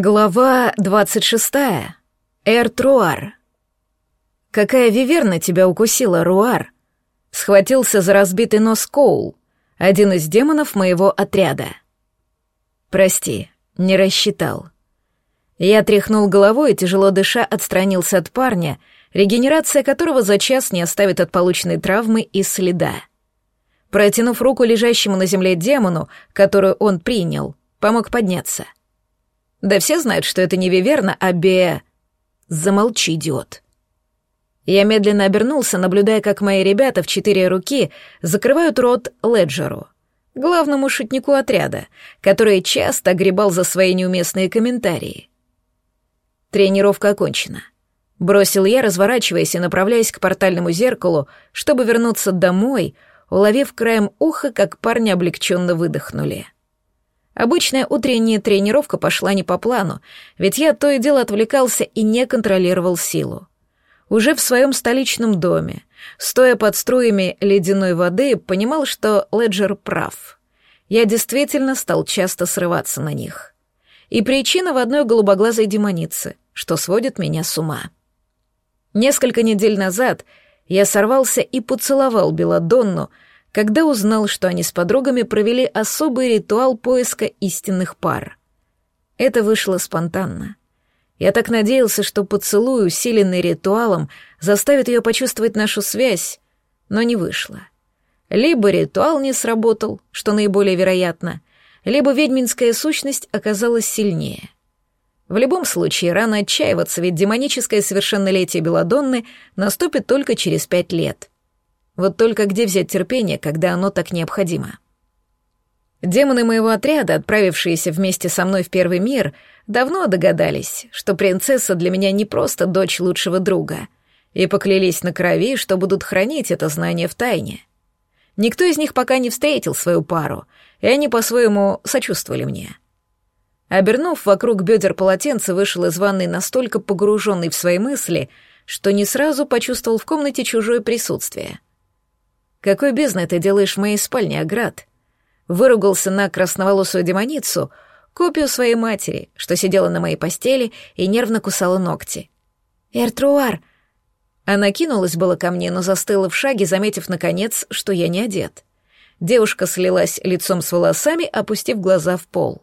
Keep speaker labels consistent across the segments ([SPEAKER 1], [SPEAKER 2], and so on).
[SPEAKER 1] Глава двадцать шестая. Эр-Труар. «Какая виверна тебя укусила, Руар?» Схватился за разбитый нос Коул, один из демонов моего отряда. «Прости, не рассчитал». Я тряхнул головой и, тяжело дыша, отстранился от парня, регенерация которого за час не оставит от полученной травмы и следа. Протянув руку лежащему на земле демону, которую он принял, помог подняться — да все знают, что это не Виверна, а Бе... Замолчи, идиот. Я медленно обернулся, наблюдая, как мои ребята в четыре руки закрывают рот Леджеру, главному шутнику отряда, который часто огребал за свои неуместные комментарии. Тренировка окончена. Бросил я, разворачиваясь и направляясь к портальному зеркалу, чтобы вернуться домой, уловив краем уха, как парни облегченно выдохнули. — Обычная утренняя тренировка пошла не по плану, ведь я то и дело отвлекался и не контролировал силу. Уже в своем столичном доме, стоя под струями ледяной воды, понимал, что Леджер прав. Я действительно стал часто срываться на них. И причина в одной голубоглазой демонице, что сводит меня с ума. Несколько недель назад я сорвался и поцеловал Беладонну, когда узнал, что они с подругами провели особый ритуал поиска истинных пар. Это вышло спонтанно. Я так надеялся, что поцелуй, усиленный ритуалом, заставит ее почувствовать нашу связь, но не вышло. Либо ритуал не сработал, что наиболее вероятно, либо ведьминская сущность оказалась сильнее. В любом случае, рано отчаиваться, ведь демоническое совершеннолетие Беладонны наступит только через пять лет — вот только где взять терпение, когда оно так необходимо? Демоны моего отряда, отправившиеся вместе со мной в Первый мир, давно догадались, что принцесса для меня не просто дочь лучшего друга, и поклялись на крови, что будут хранить это знание в тайне. Никто из них пока не встретил свою пару, и они по-своему сочувствовали мне. Обернув вокруг бедер полотенца, вышел из ванной настолько погруженный в свои мысли, что не сразу почувствовал в комнате чужое присутствие — какой бездной ты делаешь в моей спальне, Аград? Выругался на красноволосую демоницу, копию своей матери, что сидела на моей постели и нервно кусала ногти. «Эртруар!» Она кинулась было ко мне, но застыла в шаге, заметив, наконец, что я не одет. Девушка слилась лицом с волосами, опустив глаза в пол.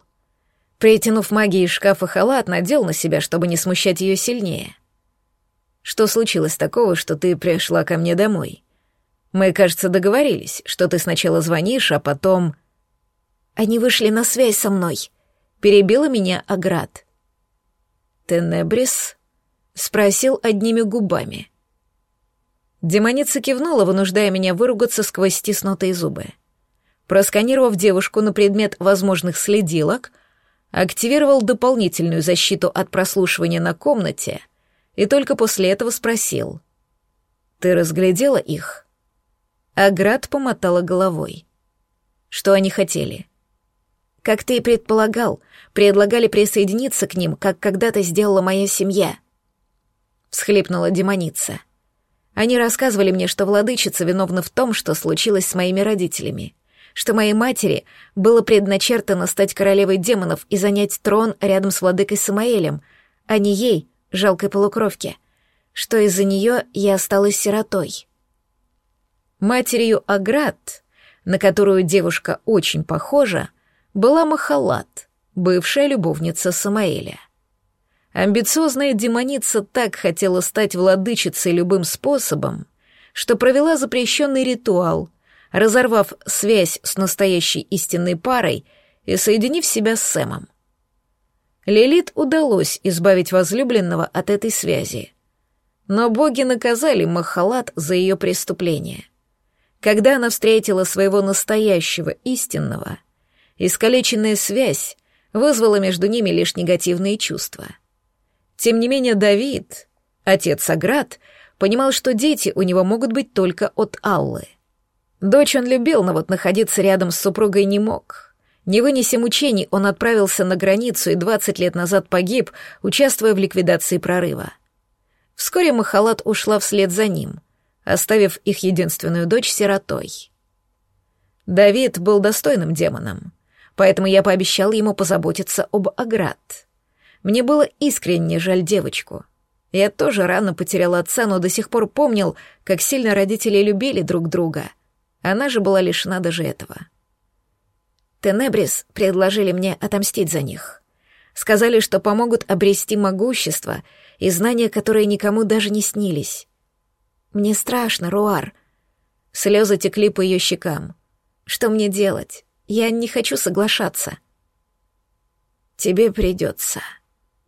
[SPEAKER 1] Притянув магией из шкафа халат, надел на себя, чтобы не смущать ее сильнее. «Что случилось такого, что ты пришла ко мне домой?» Мы, кажется, договорились, что ты сначала звонишь, а потом...» «Они вышли на связь со мной», — перебила меня Аград. «Тенебрис?» — спросил одними губами. Демоница кивнула, вынуждая меня выругаться сквозь стиснутые зубы. Просканировав девушку на предмет возможных следилок, активировал дополнительную защиту от прослушивания на комнате и только после этого спросил. «Ты разглядела их?» Аград помотала головой. Что они хотели? Как ты и предполагал, предлагали присоединиться к ним, как когда-то сделала моя семья. Всхлипнула демоница. Они рассказывали мне, что владычица виновна в том, что случилось с моими родителями, что моей матери было предначертано стать королевой демонов и занять трон рядом с владыкой Самаэлем, а не ей, жалкой полукровке, что из-за нее я осталась сиротой. Матерью Аград, на которую девушка очень похожа, была Махалат, бывшая любовница Самаэля. Амбициозная демоница так хотела стать владычицей любым способом, что провела запрещенный ритуал, разорвав связь с настоящей истинной парой и соединив себя с Сэмом. Лилит удалось избавить возлюбленного от этой связи. Но боги наказали Махалат за ее преступление — когда она встретила своего настоящего, истинного, искалеченная связь вызвала между ними лишь негативные чувства. Тем не менее Давид, отец Аград, понимал, что дети у него могут быть только от Аллы. Дочь он любил, но вот находиться рядом с супругой не мог. Не вынеся мучений, он отправился на границу и 20 лет назад погиб, участвуя в ликвидации прорыва. Вскоре Махалат ушла вслед за ним, оставив их единственную дочь сиротой. Давид был достойным демоном, поэтому я пообещал ему позаботиться об Аград. Мне было искренне жаль девочку. Я тоже рано потерял отца, но до сих пор помнил, как сильно родители любили друг друга. Она же была лишена даже этого. Тенебрис предложили мне отомстить за них. Сказали, что помогут обрести могущество и знания, которые никому даже не снились. Мне страшно, Руар. Слезы текли по ее щекам. Что мне делать? Я не хочу соглашаться. Тебе придется.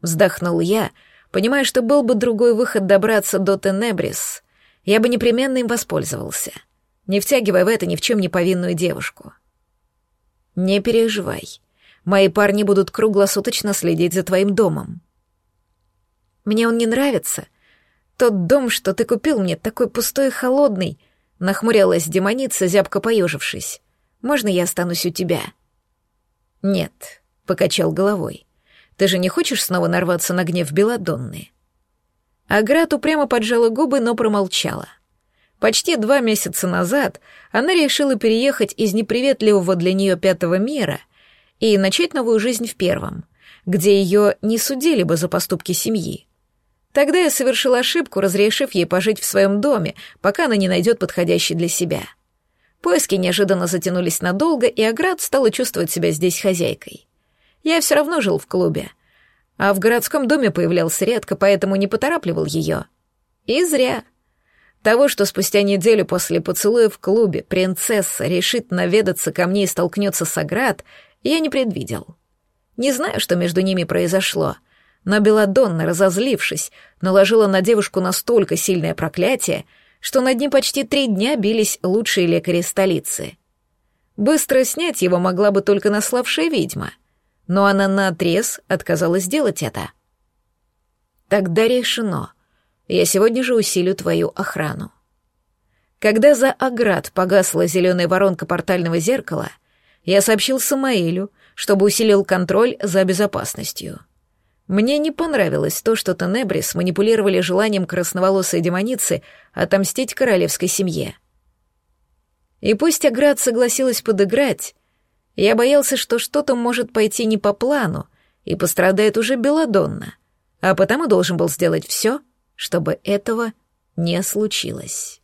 [SPEAKER 1] Вздохнул я, понимая, что был бы другой выход добраться до Тенебрис. Я бы непременно им воспользовался, не втягивая в это ни в чем не повинную девушку. Не переживай. Мои парни будут круглосуточно следить за твоим домом. Мне он не нравится. Тот дом, что ты купил мне, такой пустой и холодный. Нахмурялась демоница, зябко поежившись. Можно я останусь у тебя? Нет, покачал головой. Ты же не хочешь снова нарваться на гнев Беладонны? Аграт упрямо поджала губы, но промолчала. Почти два месяца назад она решила переехать из неприветливого для нее пятого мира и начать новую жизнь в первом, где ее не судили бы за поступки семьи. Тогда я совершил ошибку, разрешив ей пожить в своем доме, пока она не найдет подходящий для себя. Поиски неожиданно затянулись надолго, и Аград стала чувствовать себя здесь хозяйкой. Я все равно жил в клубе, а в городском доме появлялся редко, поэтому не поторапливал ее. И зря. Того, что спустя неделю после поцелуя в клубе принцесса решит наведаться ко мне и столкнется с Аград, я не предвидел. Не знаю, что между ними произошло, но Беладонна, разозлившись, наложила на девушку настолько сильное проклятие, что над ним почти три дня бились лучшие лекари столицы. Быстро снять его могла бы только наславшая ведьма, но она наотрез отказалась сделать это. Тогда решено. Я сегодня же усилю твою охрану. Когда за оград погасла зеленая воронка портального зеркала — я сообщил Самаэлю, чтобы усилил контроль за безопасностью. Мне не понравилось то, что Тенебрис манипулировали желанием красноволосой демоницы отомстить королевской семье. И пусть Аград согласилась подыграть, я боялся, что что-то может пойти не по плану, и пострадает уже Беладонна, а потому должен был сделать все, чтобы этого не случилось.